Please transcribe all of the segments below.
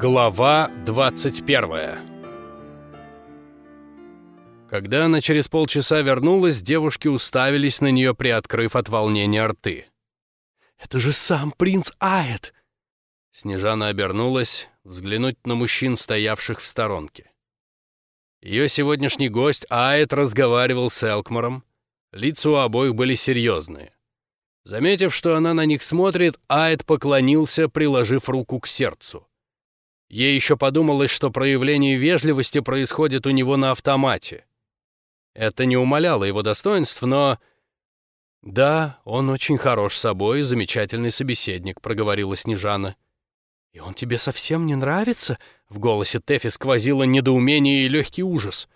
Глава 21 Когда она через полчаса вернулась, девушки уставились на нее, приоткрыв от волнения рты. «Это же сам принц Аэт!» Снежана обернулась, взглянуть на мужчин, стоявших в сторонке. Ее сегодняшний гость Аэт разговаривал с Элкмором. Лица у обоих были серьезные. Заметив, что она на них смотрит, Аэт поклонился, приложив руку к сердцу. Ей еще подумалось, что проявление вежливости происходит у него на автомате. Это не умаляло его достоинств, но... «Да, он очень хорош собой, замечательный собеседник», — проговорила Снежана. «И он тебе совсем не нравится?» — в голосе Тэфи сквозило недоумение и легкий ужас.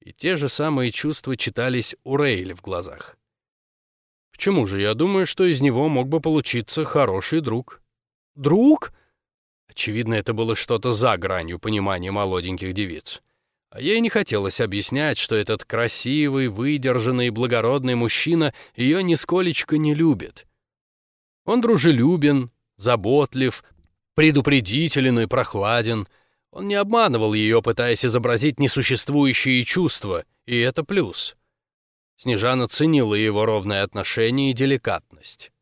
И те же самые чувства читались у Рейли в глазах. «Почему же? Я думаю, что из него мог бы получиться хороший друг». «Друг?» Очевидно, это было что-то за гранью понимания молоденьких девиц. А ей не хотелось объяснять, что этот красивый, выдержанный и благородный мужчина ее нисколечко не любит. Он дружелюбен, заботлив, предупредителен и прохладен. Он не обманывал ее, пытаясь изобразить несуществующие чувства, и это плюс. Снежана ценила его ровное отношение и деликатность.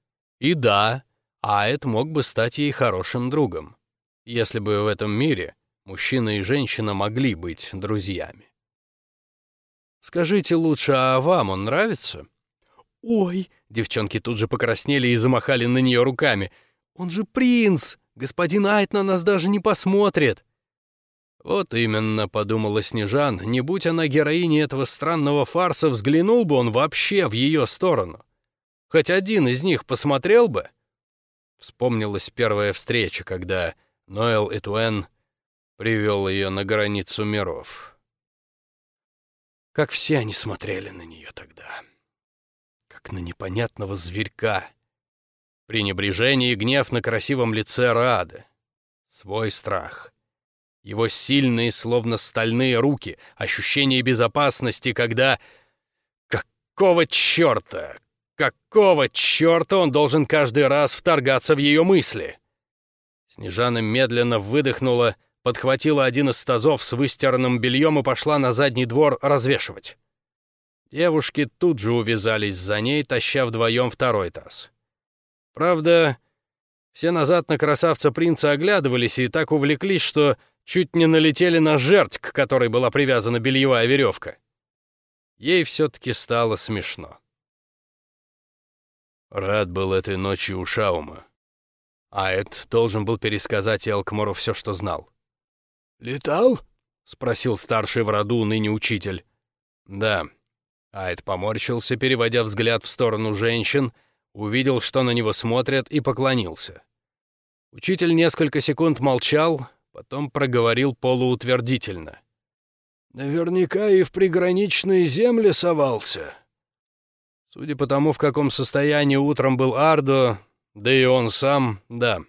И да, Аэт мог бы стать ей хорошим другом если бы в этом мире мужчина и женщина могли быть друзьями. «Скажите лучше, а вам он нравится?» «Ой!» — девчонки тут же покраснели и замахали на нее руками. «Он же принц! Господин Айт на нас даже не посмотрит!» «Вот именно», — подумала Снежан, — «не будь она героиней этого странного фарса, взглянул бы он вообще в ее сторону. Хоть один из них посмотрел бы?» Вспомнилась первая встреча, когда Ноэл Этуэн привел ее на границу миров. Как все они смотрели на нее тогда. Как на непонятного зверька. Пренебрежение и гнев на красивом лице Рады. Свой страх. Его сильные, словно стальные руки, ощущение безопасности, когда... Какого черта? Какого черта он должен каждый раз вторгаться в ее мысли? Снежана медленно выдохнула, подхватила один из тазов с выстиранным бельем и пошла на задний двор развешивать. Девушки тут же увязались за ней, таща вдвоем второй таз. Правда, все назад на красавца принца оглядывались и так увлеклись, что чуть не налетели на жерть, к которой была привязана бельевая веревка. Ей все-таки стало смешно. Рад был этой ночью у Шаума. Аэт должен был пересказать Элкмору все, что знал. «Летал?» — спросил старший в роду ныне учитель. «Да». Аэт поморщился, переводя взгляд в сторону женщин, увидел, что на него смотрят, и поклонился. Учитель несколько секунд молчал, потом проговорил полуутвердительно. «Наверняка и в приграничные земли совался». Судя по тому, в каком состоянии утром был Ардо, да и он сам, да.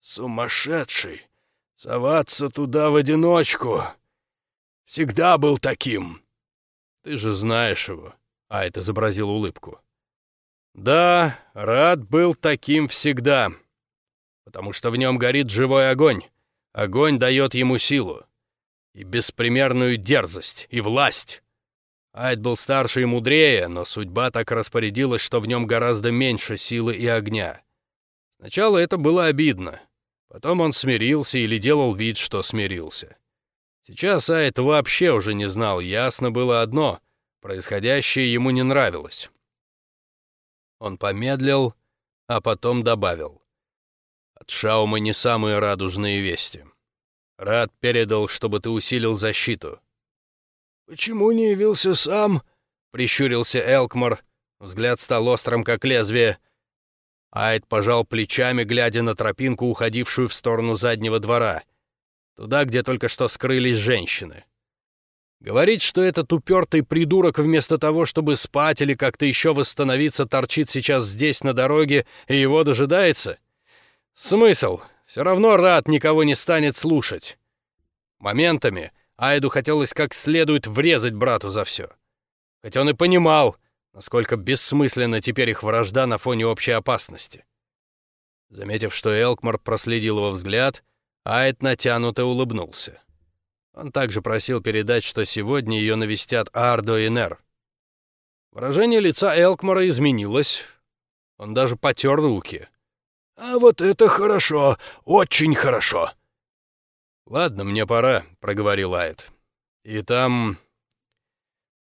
Сумасшедший. Соваться туда в одиночку. Всегда был таким. Ты же знаешь его. А это изобразил улыбку. Да, рад был таким всегда. Потому что в нем горит живой огонь. Огонь дает ему силу. И беспримерную дерзость, и власть. Айд был старше и мудрее, но судьба так распорядилась, что в нем гораздо меньше силы и огня. Сначала это было обидно. Потом он смирился или делал вид, что смирился. Сейчас Айд вообще уже не знал, ясно было одно — происходящее ему не нравилось. Он помедлил, а потом добавил. От Шаума не самые радужные вести. Рад передал, чтобы ты усилил защиту. «Почему не явился сам?» — прищурился Элкмор. Взгляд стал острым, как лезвие. Айд пожал плечами, глядя на тропинку, уходившую в сторону заднего двора. Туда, где только что скрылись женщины. Говорить, что этот упертый придурок вместо того, чтобы спать или как-то еще восстановиться, торчит сейчас здесь, на дороге, и его дожидается? Смысл? Все равно Рад никого не станет слушать. Моментами Айду хотелось как следует врезать брату за все. Хотя он и понимал, насколько бессмысленна теперь их вражда на фоне общей опасности. Заметив, что Элкмар проследил его взгляд, Айд натянуто улыбнулся. Он также просил передать, что сегодня ее навестят Ардо и Нер. Выражение лица Элкмара изменилось. Он даже потер руки. «А вот это хорошо, очень хорошо!» «Ладно, мне пора», — проговорил Айд. «И там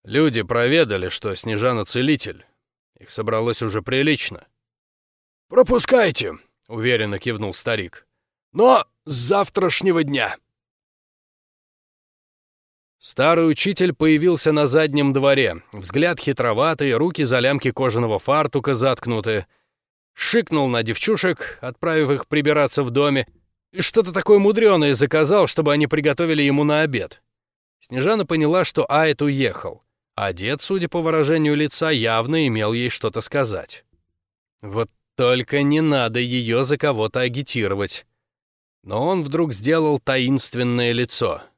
люди проведали, что Снежана целитель. Их собралось уже прилично». «Пропускайте», — уверенно кивнул старик. «Но с завтрашнего дня». Старый учитель появился на заднем дворе, взгляд хитроватый, руки за лямки кожаного фартука заткнуты. Шикнул на девчушек, отправив их прибираться в доме, что-то такое мудреное заказал, чтобы они приготовили ему на обед. Снежана поняла, что Айт уехал, а дед, судя по выражению лица, явно имел ей что-то сказать. Вот только не надо ее за кого-то агитировать. Но он вдруг сделал таинственное лицо —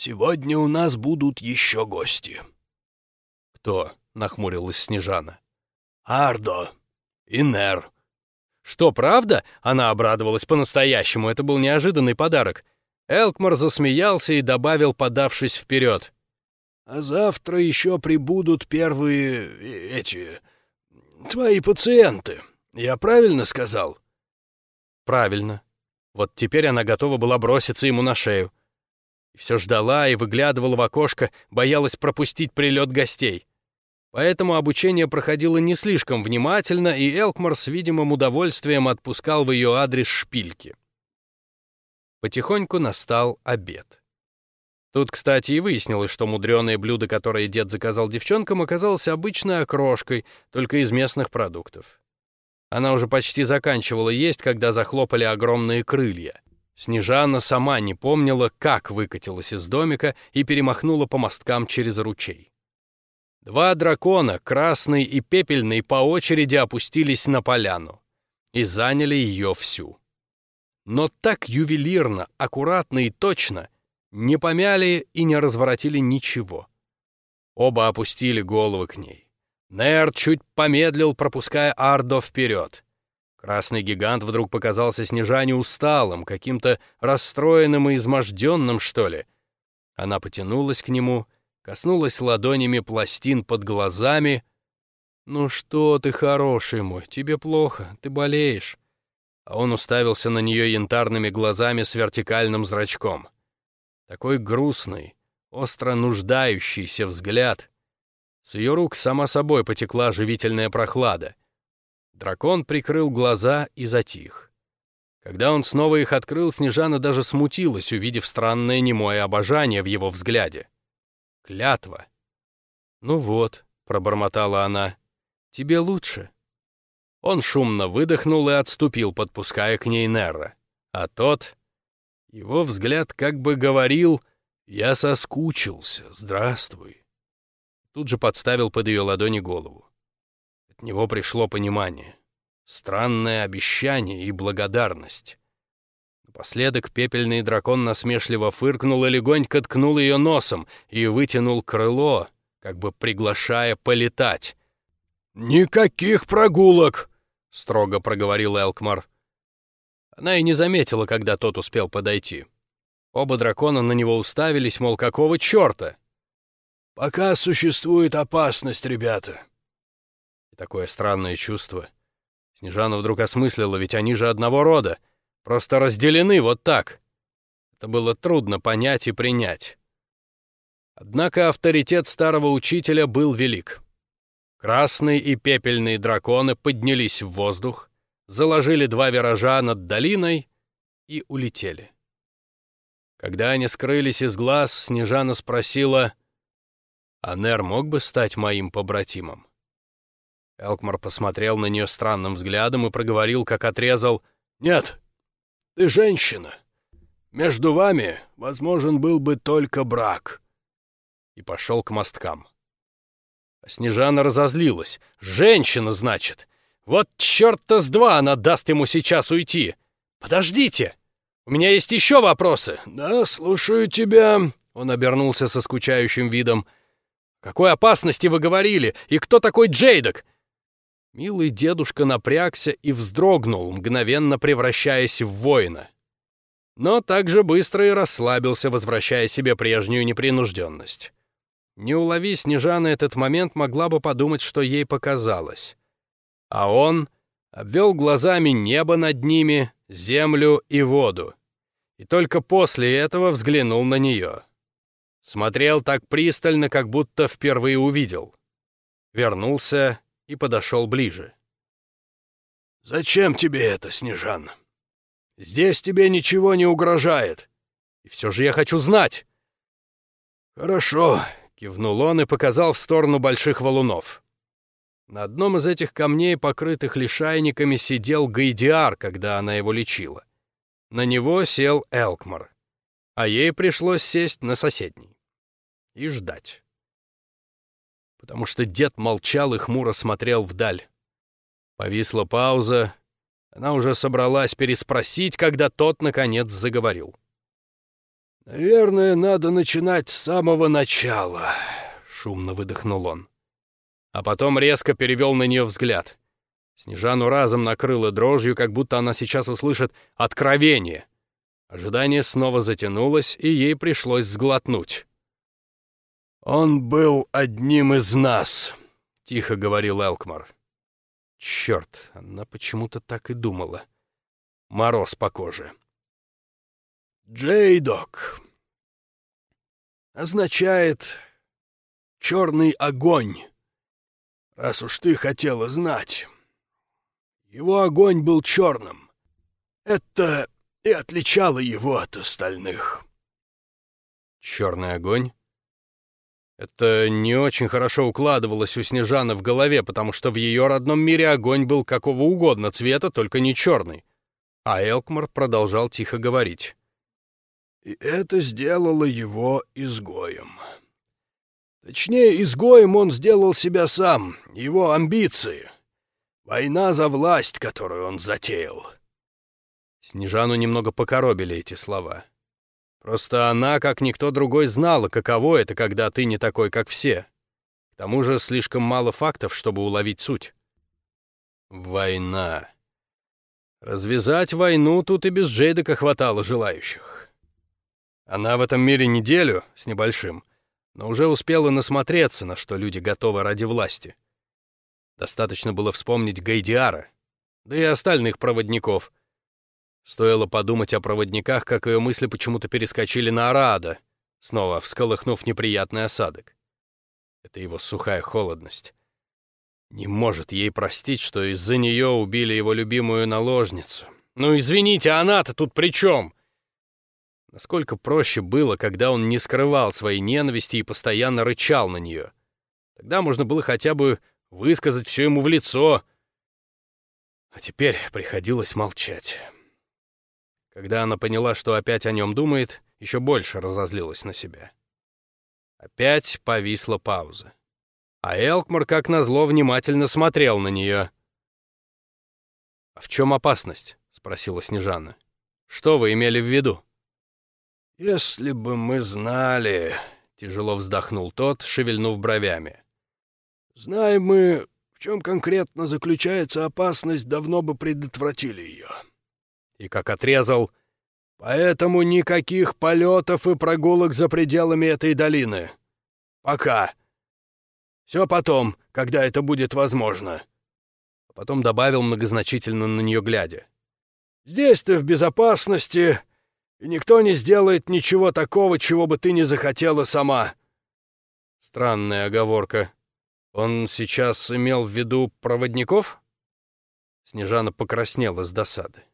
«Сегодня у нас будут еще гости». «Кто?» — нахмурилась Снежана. «Ардо и Нер». «Что, правда?» — она обрадовалась по-настоящему. Это был неожиданный подарок. Элкмар засмеялся и добавил, подавшись вперед. «А завтра еще прибудут первые... Э, эти... твои пациенты. Я правильно сказал?» «Правильно. Вот теперь она готова была броситься ему на шею все ждала и выглядывала в окошко, боялась пропустить прилет гостей. Поэтому обучение проходило не слишком внимательно, и Элкмар с видимым удовольствием отпускал в ее адрес шпильки. Потихоньку настал обед. Тут, кстати, и выяснилось, что мудреное блюдо, которое дед заказал девчонкам, оказалось обычной окрошкой, только из местных продуктов. Она уже почти заканчивала есть, когда захлопали огромные крылья. Снежана сама не помнила, как выкатилась из домика и перемахнула по мосткам через ручей. Два дракона, красный и пепельный, по очереди опустились на поляну и заняли ее всю. Но так ювелирно, аккуратно и точно не помяли и не разворотили ничего. Оба опустили головы к ней. Нерд чуть помедлил, пропуская Ардо вперед. Красный гигант вдруг показался Снежане усталым, каким-то расстроенным и изможденным, что ли. Она потянулась к нему, коснулась ладонями пластин под глазами. «Ну что ты, хороший мой, тебе плохо, ты болеешь». А он уставился на нее янтарными глазами с вертикальным зрачком. Такой грустный, остро нуждающийся взгляд. С ее рук сама собой потекла живительная прохлада. Дракон прикрыл глаза и затих. Когда он снова их открыл, Снежана даже смутилась, увидев странное немое обожание в его взгляде. Клятва. «Ну вот», — пробормотала она, — «тебе лучше». Он шумно выдохнул и отступил, подпуская к ней Нерра. А тот... Его взгляд как бы говорил «Я соскучился, здравствуй». Тут же подставил под ее ладони голову. От него пришло понимание. Странное обещание и благодарность. Напоследок пепельный дракон насмешливо фыркнул и легонько ткнул ее носом и вытянул крыло, как бы приглашая полетать. «Никаких прогулок!» — строго проговорил Элкмар. Она и не заметила, когда тот успел подойти. Оба дракона на него уставились, мол, какого черта? «Пока существует опасность, ребята такое странное чувство. Снежана вдруг осмыслила, ведь они же одного рода, просто разделены вот так. Это было трудно понять и принять. Однако авторитет старого учителя был велик. Красные и пепельные драконы поднялись в воздух, заложили два виража над долиной и улетели. Когда они скрылись из глаз, Снежана спросила, «Анер мог бы стать моим побратимом?» Элкмар посмотрел на нее странным взглядом и проговорил, как отрезал «Нет, ты женщина. Между вами возможен был бы только брак». И пошел к мосткам. А Снежана разозлилась. «Женщина, значит! Вот черта с два она даст ему сейчас уйти! Подождите! У меня есть еще вопросы!» «Да, слушаю тебя!» Он обернулся со скучающим видом. «Какой опасности вы говорили? И кто такой Джейдок? Милый дедушка напрягся и вздрогнул, мгновенно превращаясь в воина. но также быстро и расслабился, возвращая себе прежнюю непринужденность. Не улови Снежана этот момент, могла бы подумать, что ей показалось. А он обвел глазами небо над ними, землю и воду. И только после этого взглянул на нее. Смотрел так пристально, как будто впервые увидел. Вернулся и подошел ближе. «Зачем тебе это, Снежан? Здесь тебе ничего не угрожает. И все же я хочу знать». «Хорошо, Кивнул он и показал в сторону больших валунов. На одном из этих камней, покрытых лишайниками, сидел Гайдиар, когда она его лечила. На него сел Элкмар, а ей пришлось сесть на соседний. И ждать. Потому что дед молчал и хмуро смотрел вдаль. Повисла пауза. Она уже собралась переспросить, когда тот, наконец, заговорил. «Наверное, надо начинать с самого начала», — шумно выдохнул он. А потом резко перевел на нее взгляд. Снежану разом накрыло дрожью, как будто она сейчас услышит «откровение». Ожидание снова затянулось, и ей пришлось сглотнуть. «Он был одним из нас», — тихо говорил Элкмар. Черт, она почему-то так и думала. Мороз по коже. Джейдок означает «черный огонь», раз уж ты хотела знать. Его огонь был черным. Это и отличало его от остальных. Черный огонь? Это не очень хорошо укладывалось у Снежаны в голове, потому что в ее родном мире огонь был какого угодно цвета, только не черный. А Элкмар продолжал тихо говорить. И это сделало его изгоем. Точнее, изгоем он сделал себя сам, его амбиции. Война за власть, которую он затеял. Снежану немного покоробили эти слова. Просто она, как никто другой, знала, каково это, когда ты не такой, как все. К тому же слишком мало фактов, чтобы уловить суть. Война. Развязать войну тут и без Джейдека хватало желающих. Она в этом мире неделю с небольшим, но уже успела насмотреться, на что люди готовы ради власти. Достаточно было вспомнить Гайдиара, да и остальных проводников. Стоило подумать о проводниках, как ее мысли почему-то перескочили на Арада, снова всколыхнув неприятный осадок. Это его сухая холодность. Не может ей простить, что из-за нее убили его любимую наложницу. Ну, извините, она-то тут при чем? Насколько проще было, когда он не скрывал своей ненависти и постоянно рычал на нее. Тогда можно было хотя бы высказать все ему в лицо. А теперь приходилось молчать. Когда она поняла, что опять о нем думает, еще больше разозлилась на себя. Опять повисла пауза. А Элкмар, как назло, внимательно смотрел на нее. «А в чем опасность?» — спросила Снежана. «Что вы имели в виду?» «Если бы мы знали...» — тяжело вздохнул тот, шевельнув бровями. «Знаем мы, в чем конкретно заключается опасность, давно бы предотвратили ее». И как отрезал, «Поэтому никаких полетов и прогулок за пределами этой долины. Пока. Все потом, когда это будет возможно». А потом добавил многозначительно на нее глядя. «Здесь ты в безопасности, и никто не сделает ничего такого, чего бы ты не захотела сама». Странная оговорка. Он сейчас имел в виду проводников? Снежана покраснела с досады.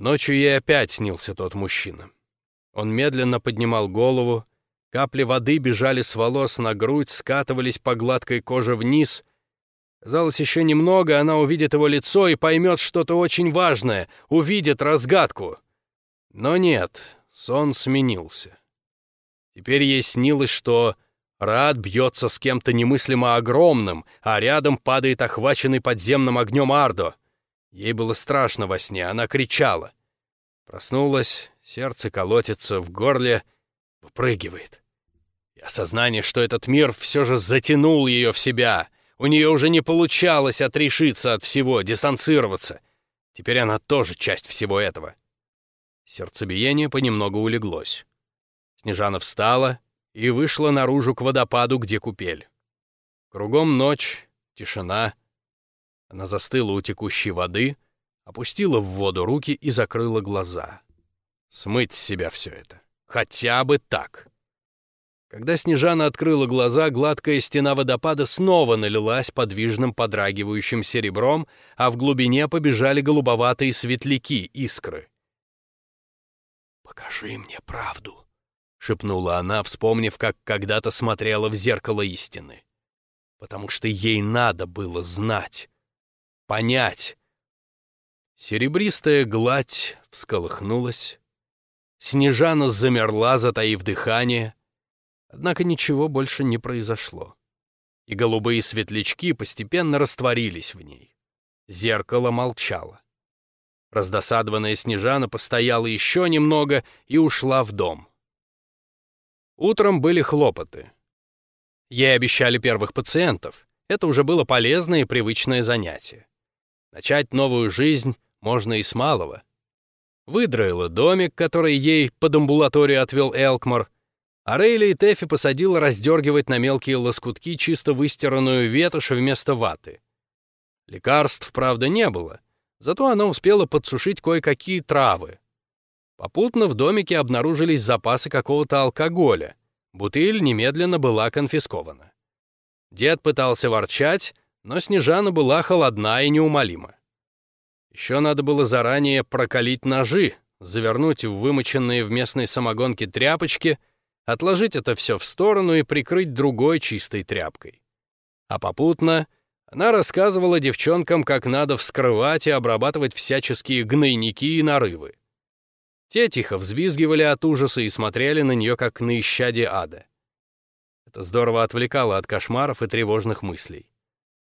Ночью ей опять снился тот мужчина. Он медленно поднимал голову, капли воды бежали с волос на грудь, скатывались по гладкой коже вниз. Казалось, еще немного, она увидит его лицо и поймет что-то очень важное, увидит разгадку — но нет, сон сменился. Теперь ей снилось, что Рад бьется с кем-то немыслимо огромным, а рядом падает охваченный подземным огнем Ардо. Ей было страшно во сне, она кричала. Проснулась, сердце колотится в горле, выпрыгивает. И осознание, что этот мир все же затянул ее в себя. У нее уже не получалось отрешиться от всего, дистанцироваться. Теперь она тоже часть всего этого. Сердцебиение понемногу улеглось. Снежана встала и вышла наружу к водопаду, где купель. Кругом ночь, тишина. Она застыла у текущей воды, опустила в воду руки и закрыла глаза. Смыть с себя все это. Хотя бы так. Когда Снежана открыла глаза, гладкая стена водопада снова налилась подвижным подрагивающим серебром, а в глубине побежали голубоватые светляки, искры. «Покажи мне правду», — шепнула она, вспомнив, как когда-то смотрела в зеркало истины. Потому что ей надо было знать, понять. Серебристая гладь всколыхнулась. Снежана замерла, затаив дыхание — Однако ничего больше не произошло. И голубые светлячки постепенно растворились в ней. Зеркало молчало. Раздосадованная Снежана постояла еще немного и ушла в дом. Утром были хлопоты. Ей обещали первых пациентов. Это уже было полезное и привычное занятие. Начать новую жизнь можно и с малого. Выдроила домик, который ей под амбулаторию отвел Элкмор, а Рейли и Тэффи посадила раздергивать на мелкие лоскутки чисто выстиранную ветошь вместо ваты. Лекарств, правда, не было, зато она успела подсушить кое-какие травы. Попутно в домике обнаружились запасы какого-то алкоголя. Бутыль немедленно была конфискована. Дед пытался ворчать, но Снежана была холодна и неумолима. Еще надо было заранее прокалить ножи, завернуть в вымоченные в местной самогонке тряпочки — отложить это все в сторону и прикрыть другой чистой тряпкой. А попутно она рассказывала девчонкам, как надо вскрывать и обрабатывать всяческие гнойники и нарывы. Те тихо взвизгивали от ужаса и смотрели на нее, как на исчадие ада. Это здорово отвлекало от кошмаров и тревожных мыслей.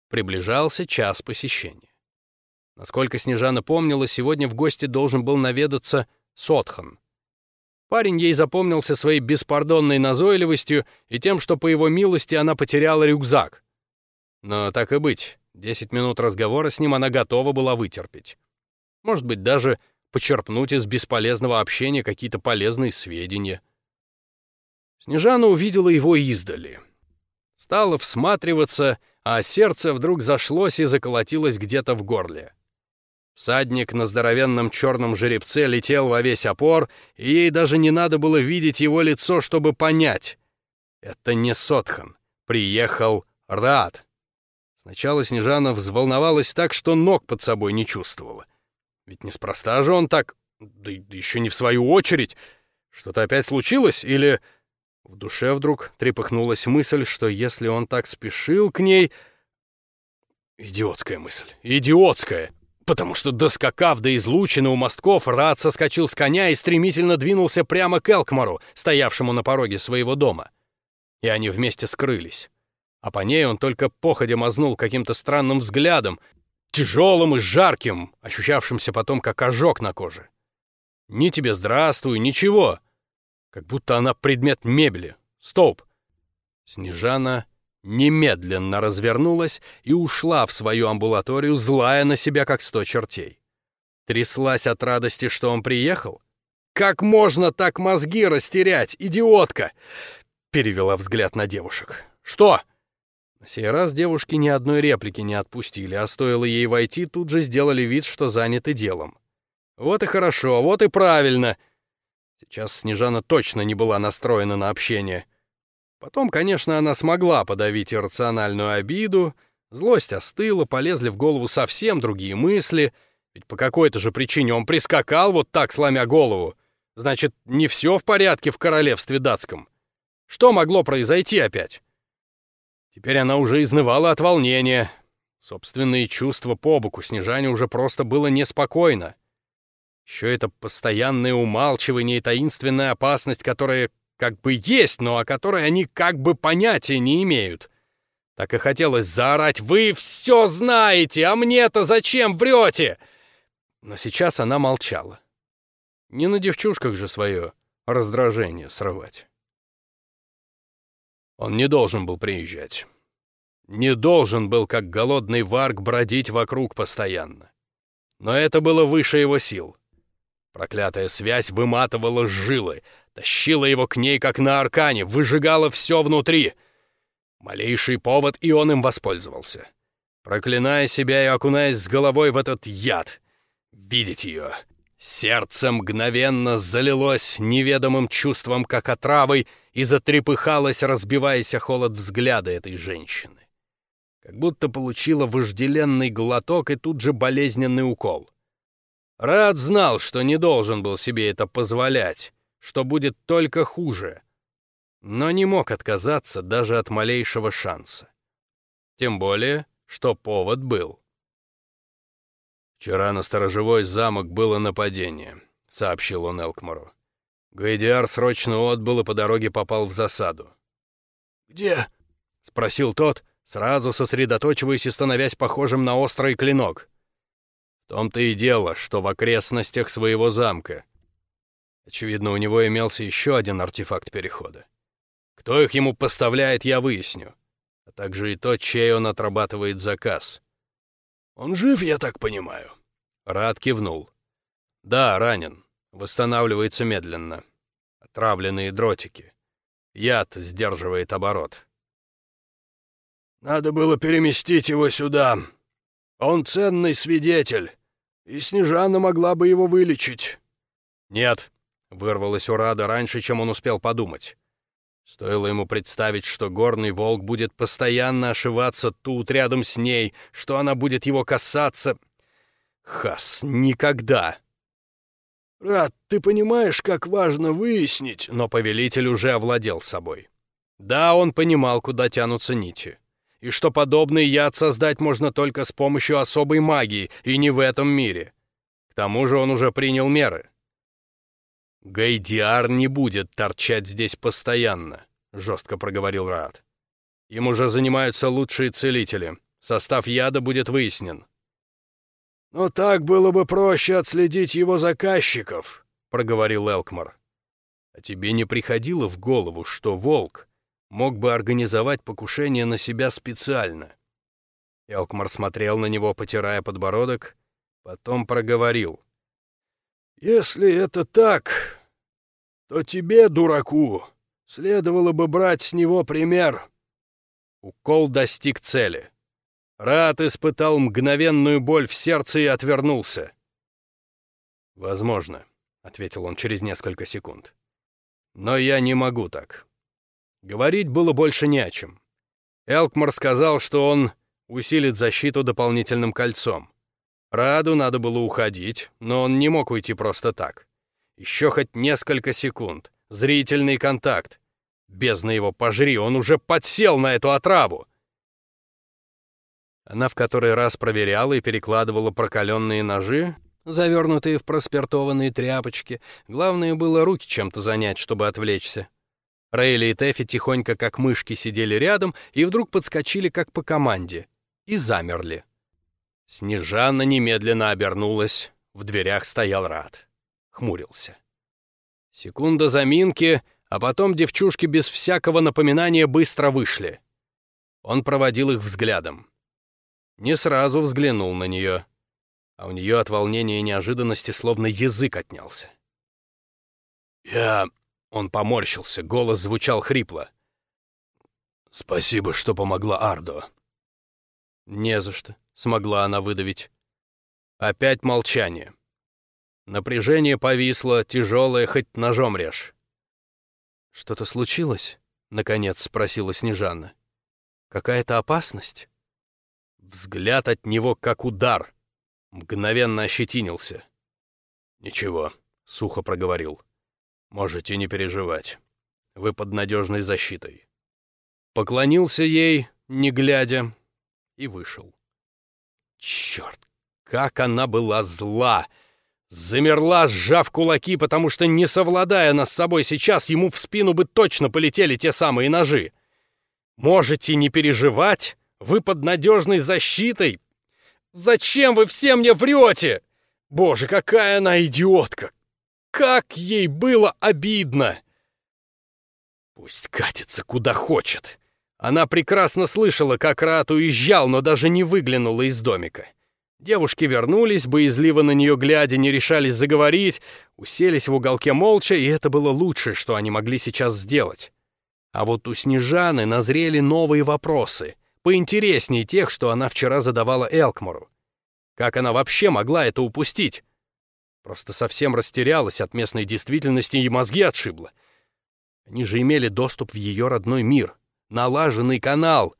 Приближался час посещения. Насколько Снежана помнила, сегодня в гости должен был наведаться Сотхан — Парень ей запомнился своей беспардонной назойливостью и тем, что по его милости она потеряла рюкзак. Но так и быть, десять минут разговора с ним она готова была вытерпеть. Может быть, даже почерпнуть из бесполезного общения какие-то полезные сведения. Снежана увидела его издали. Стала всматриваться, а сердце вдруг зашлось и заколотилось где-то в горле. Всадник на здоровенном черном жеребце летел во весь опор, и ей даже не надо было видеть его лицо, чтобы понять. Это не Сотхан. Приехал Рад. Сначала Снежана взволновалась так, что ног под собой не чувствовала. Ведь неспроста же он так... Да еще не в свою очередь. Что-то опять случилось? Или... В душе вдруг трепыхнулась мысль, что если он так спешил к ней... Идиотская мысль. Идиотская потому что, доскакав до излучины у мостков, Рад соскочил с коня и стремительно двинулся прямо к Элкмару, стоявшему на пороге своего дома. И они вместе скрылись. А по ней он только походя мазнул каким-то странным взглядом, тяжелым и жарким, ощущавшимся потом как ожог на коже. Ни тебе здравствуй, ничего. Как будто она предмет мебели. Стоп. Снежана немедленно развернулась и ушла в свою амбулаторию, злая на себя, как сто чертей. Тряслась от радости, что он приехал. «Как можно так мозги растерять, идиотка?» Перевела взгляд на девушек. «Что?» На сей раз девушки ни одной реплики не отпустили, а стоило ей войти, тут же сделали вид, что заняты делом. «Вот и хорошо, вот и правильно!» Сейчас Снежана точно не была настроена на общение — Потом, конечно, она смогла подавить иррациональную обиду, злость остыла, полезли в голову совсем другие мысли, ведь по какой-то же причине он прискакал вот так, сломя голову. Значит, не все в порядке в королевстве датском. Что могло произойти опять? Теперь она уже изнывала от волнения. Собственные чувства по боку Снежане уже просто было неспокойно. Еще это постоянное умалчивание и таинственная опасность, которая как бы есть, но о которой они как бы понятия не имеют. Так и хотелось заорать «Вы все знаете, а мне-то зачем врете?» Но сейчас она молчала. Не на девчушках же свое раздражение срывать. Он не должен был приезжать. Не должен был, как голодный варг, бродить вокруг постоянно. Но это было выше его сил. Проклятая связь выматывала жилы, тащила его к ней, как на аркане, выжигала все внутри. Малейший повод, и он им воспользовался. Проклиная себя и окунаясь с головой в этот яд. Видеть ее. Сердце мгновенно залилось неведомым чувством, как отравой, и затрепыхалось, разбиваясь о холод взгляда этой женщины. Как будто получила вожделенный глоток и тут же болезненный укол. Рад знал, что не должен был себе это позволять, что будет только хуже, но не мог отказаться даже от малейшего шанса. Тем более, что повод был. «Вчера на сторожевой замок было нападение», — сообщил он Элкмору. Гайдиар срочно отбыл и по дороге попал в засаду. «Где?» — спросил тот, сразу сосредоточиваясь и становясь похожим на острый клинок. Том-то и дело, что в окрестностях своего замка. Очевидно, у него имелся еще один артефакт перехода. Кто их ему поставляет, я выясню. А также и то, чей он отрабатывает заказ. «Он жив, я так понимаю?» Рад кивнул. «Да, ранен. Восстанавливается медленно. Отравленные дротики. Яд сдерживает оборот». «Надо было переместить его сюда. Он ценный свидетель, и Снежана могла бы его вылечить». «Нет», — вырвалось у Рада раньше, чем он успел подумать. Стоило ему представить, что горный волк будет постоянно ошиваться тут, рядом с ней, что она будет его касаться. Хас, никогда! «Рад, ты понимаешь, как важно выяснить...» Но повелитель уже овладел собой. Да, он понимал, куда тянутся нити. И что подобный яд создать можно только с помощью особой магии, и не в этом мире. К тому же он уже принял меры. «Гайдиар не будет торчать здесь постоянно», — жестко проговорил Раат. «Им уже занимаются лучшие целители. Состав яда будет выяснен». «Но так было бы проще отследить его заказчиков», — проговорил Элкмар. «А тебе не приходило в голову, что волк мог бы организовать покушение на себя специально?» Элкмар смотрел на него, потирая подбородок, потом проговорил. Если это так, то тебе, дураку, следовало бы брать с него пример. Укол достиг цели. Рад испытал мгновенную боль в сердце и отвернулся. «Возможно», — ответил он через несколько секунд. «Но я не могу так. Говорить было больше не о чем. Элкмар сказал, что он усилит защиту дополнительным кольцом. Раду надо было уходить, но он не мог уйти просто так. Еще хоть несколько секунд. Зрительный контакт. Бездна его пожри, он уже подсел на эту отраву. Она в который раз проверяла и перекладывала прокаленные ножи, завернутые в проспиртованные тряпочки. Главное было руки чем-то занять, чтобы отвлечься. Рейли и Тэфи тихонько, как мышки, сидели рядом и вдруг подскочили, как по команде, и замерли. Снежана немедленно обернулась. В дверях стоял Рад. Хмурился. Секунда заминки, а потом девчушки без всякого напоминания быстро вышли. Он проводил их взглядом. Не сразу взглянул на нее, а у нее от волнения и неожиданности словно язык отнялся. «Я...» — он поморщился, голос звучал хрипло. «Спасибо, что помогла Ардо». «Не за что», смогла она выдавить. Опять молчание. Напряжение повисло, тяжелое, хоть ножом режь. «Что-то случилось?» — наконец спросила Снежанна. «Какая-то опасность?» Взгляд от него как удар. Мгновенно ощетинился. «Ничего», — сухо проговорил. «Можете не переживать. Вы под надежной защитой». Поклонился ей, не глядя, и вышел. Черт, как она была зла! Замерла, сжав кулаки, потому что, не совладая нас с собой сейчас, ему в спину бы точно полетели те самые ножи. Можете не переживать, вы под надежной защитой. Зачем вы все мне врете? Боже, какая она идиотка! Как ей было обидно! Пусть катится куда хочет. Она прекрасно слышала, как Рат уезжал, но даже не выглянула из домика. Девушки вернулись, боязливо на нее глядя, не решались заговорить, уселись в уголке молча, и это было лучшее, что они могли сейчас сделать. А вот у Снежаны назрели новые вопросы, поинтереснее тех, что она вчера задавала Элкмору. Как она вообще могла это упустить? Просто совсем растерялась от местной действительности и мозги отшибла. Они же имели доступ в ее родной мир, налаженный канал,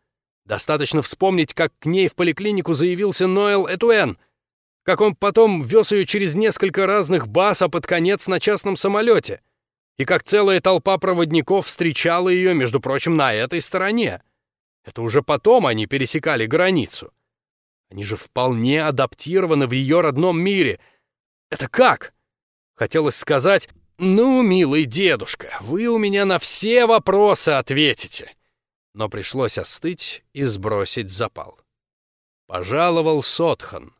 Достаточно вспомнить, как к ней в поликлинику заявился Ноэл Этуэн, как он потом вез ее через несколько разных баз, а под конец на частном самолете, и как целая толпа проводников встречала ее, между прочим, на этой стороне. Это уже потом они пересекали границу. Они же вполне адаптированы в ее родном мире. Это как? Хотелось сказать, ну, милый дедушка, вы у меня на все вопросы ответите но пришлось остыть и сбросить запал. Пожаловал Сотхан.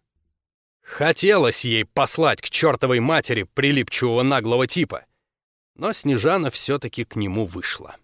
Хотелось ей послать к чертовой матери прилипчивого наглого типа, но Снежана все-таки к нему вышла.